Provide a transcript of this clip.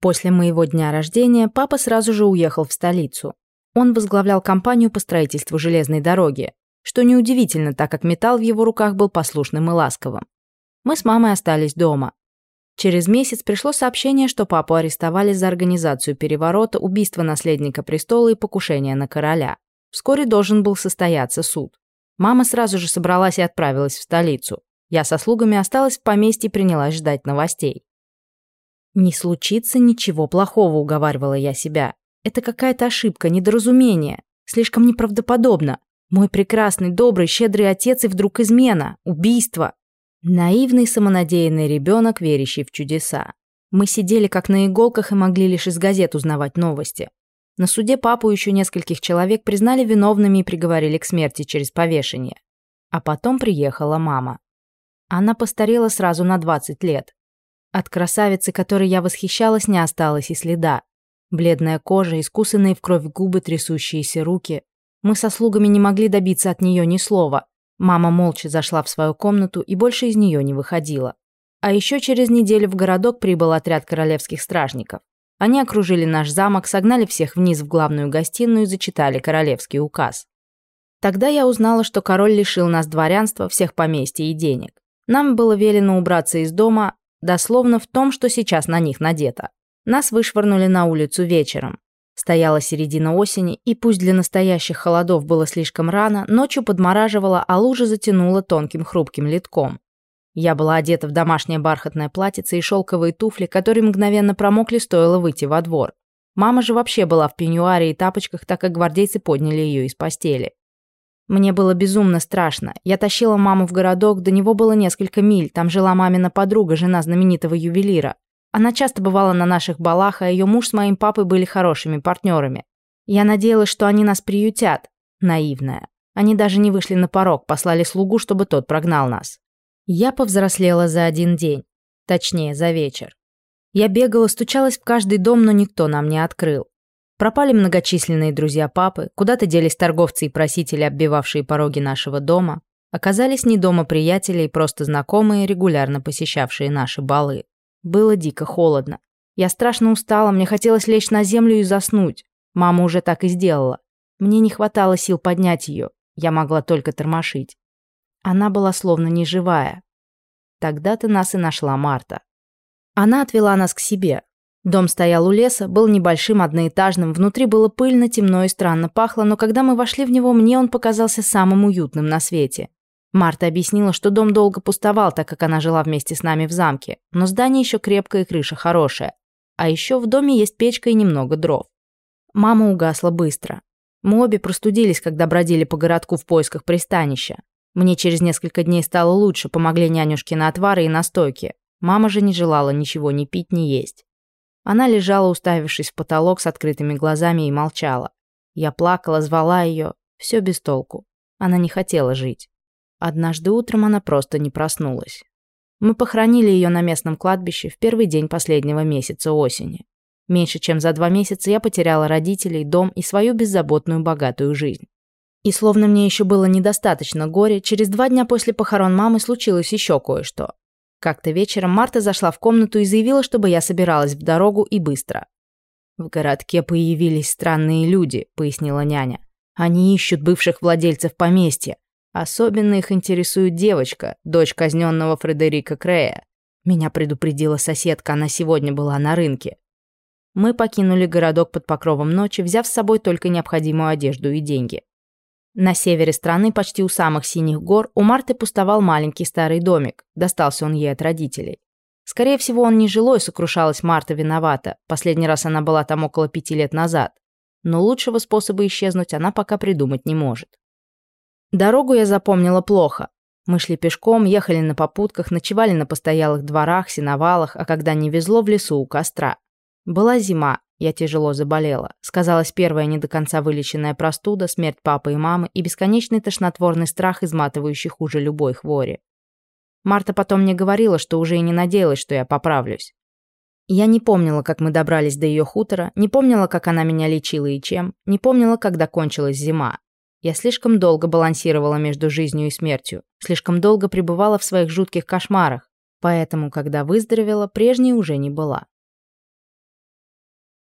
После моего дня рождения папа сразу же уехал в столицу. Он возглавлял компанию по строительству железной дороги, что неудивительно, так как металл в его руках был послушным и ласковым. Мы с мамой остались дома. Через месяц пришло сообщение, что папу арестовали за организацию переворота, убийство наследника престола и покушение на короля. Вскоре должен был состояться суд. Мама сразу же собралась и отправилась в столицу. Я со слугами осталась в поместье и принялась ждать новостей. «Не случится ничего плохого», — уговаривала я себя. «Это какая-то ошибка, недоразумение. Слишком неправдоподобно. Мой прекрасный, добрый, щедрый отец и вдруг измена, убийство». Наивный, самонадеянный ребенок, верящий в чудеса. Мы сидели как на иголках и могли лишь из газет узнавать новости. На суде папу и еще нескольких человек признали виновными и приговорили к смерти через повешение. А потом приехала мама. Она постарела сразу на 20 лет. От красавицы, которой я восхищалась, не осталось и следа. Бледная кожа, искусанные в кровь губы, трясущиеся руки. Мы со слугами не могли добиться от нее ни слова. Мама молча зашла в свою комнату и больше из нее не выходила. А еще через неделю в городок прибыл отряд королевских стражников. Они окружили наш замок, согнали всех вниз в главную гостиную и зачитали королевский указ. Тогда я узнала, что король лишил нас дворянства, всех поместья и денег. Нам было велено убраться из дома, дословно в том, что сейчас на них надето. Нас вышвырнули на улицу вечером. Стояла середина осени, и пусть для настоящих холодов было слишком рано, ночью подмораживала, а лужа затянула тонким хрупким литком. Я была одета в домашнее бархатное платьице и шелковые туфли, которые мгновенно промокли, стоило выйти во двор. Мама же вообще была в пеньюаре и тапочках, так как гвардейцы подняли ее из постели. Мне было безумно страшно. Я тащила маму в городок, до него было несколько миль, там жила мамина подруга, жена знаменитого ювелира. Она часто бывала на наших балах, а ее муж с моим папой были хорошими партнерами. Я надеялась, что они нас приютят. Наивная. Они даже не вышли на порог, послали слугу, чтобы тот прогнал нас. Я повзрослела за один день. Точнее, за вечер. Я бегала, стучалась в каждый дом, но никто нам не открыл. Пропали многочисленные друзья папы, куда-то делись торговцы и просители, оббивавшие пороги нашего дома. Оказались не дома приятели и просто знакомые, регулярно посещавшие наши балы. Было дико холодно. Я страшно устала, мне хотелось лечь на землю и заснуть. Мама уже так и сделала. Мне не хватало сил поднять ее. Я могла только тормошить. Она была словно неживая. Тогда-то нас и нашла Марта. Она отвела нас к себе. Дом стоял у леса, был небольшим, одноэтажным, внутри было пыльно, темно и странно пахло, но когда мы вошли в него, мне он показался самым уютным на свете. Марта объяснила, что дом долго пустовал, так как она жила вместе с нами в замке, но здание еще крепкое и крыша хорошая. А еще в доме есть печка и немного дров. Мама угасла быстро. Мы обе простудились, когда бродили по городку в поисках пристанища. Мне через несколько дней стало лучше, помогли нянюшки на отвары и настойки. Мама же не желала ничего ни пить, ни есть. Она лежала, уставившись в потолок с открытыми глазами и молчала. Я плакала, звала ее, все без толку. Она не хотела жить. Однажды утром она просто не проснулась. Мы похоронили ее на местном кладбище в первый день последнего месяца осени. Меньше чем за два месяца я потеряла родителей, дом и свою беззаботную богатую жизнь. И словно мне еще было недостаточно горя, через два дня после похорон мамы случилось еще кое-что. Как-то вечером Марта зашла в комнату и заявила, чтобы я собиралась в дорогу и быстро. «В городке появились странные люди», — пояснила няня. «Они ищут бывших владельцев поместья. Особенно их интересует девочка, дочь казненного Фредерика Крея. Меня предупредила соседка, она сегодня была на рынке. Мы покинули городок под покровом ночи, взяв с собой только необходимую одежду и деньги. На севере страны, почти у самых синих гор, у Марты пустовал маленький старый домик. Достался он ей от родителей. Скорее всего, он не жилой, сокрушалась Марта виновата. Последний раз она была там около пяти лет назад. Но лучшего способа исчезнуть она пока придумать не может. Дорогу я запомнила плохо. Мы шли пешком, ехали на попутках, ночевали на постоялых дворах, сеновалах, а когда не везло, в лесу у костра. Была зима, Я тяжело заболела. Сказалась первая не до конца вылеченная простуда, смерть папы и мамы и бесконечный тошнотворный страх, изматывающий хуже любой хвори. Марта потом мне говорила, что уже и не надеялась, что я поправлюсь. Я не помнила, как мы добрались до ее хутора, не помнила, как она меня лечила и чем, не помнила, когда кончилась зима. Я слишком долго балансировала между жизнью и смертью, слишком долго пребывала в своих жутких кошмарах, поэтому, когда выздоровела, прежней уже не была.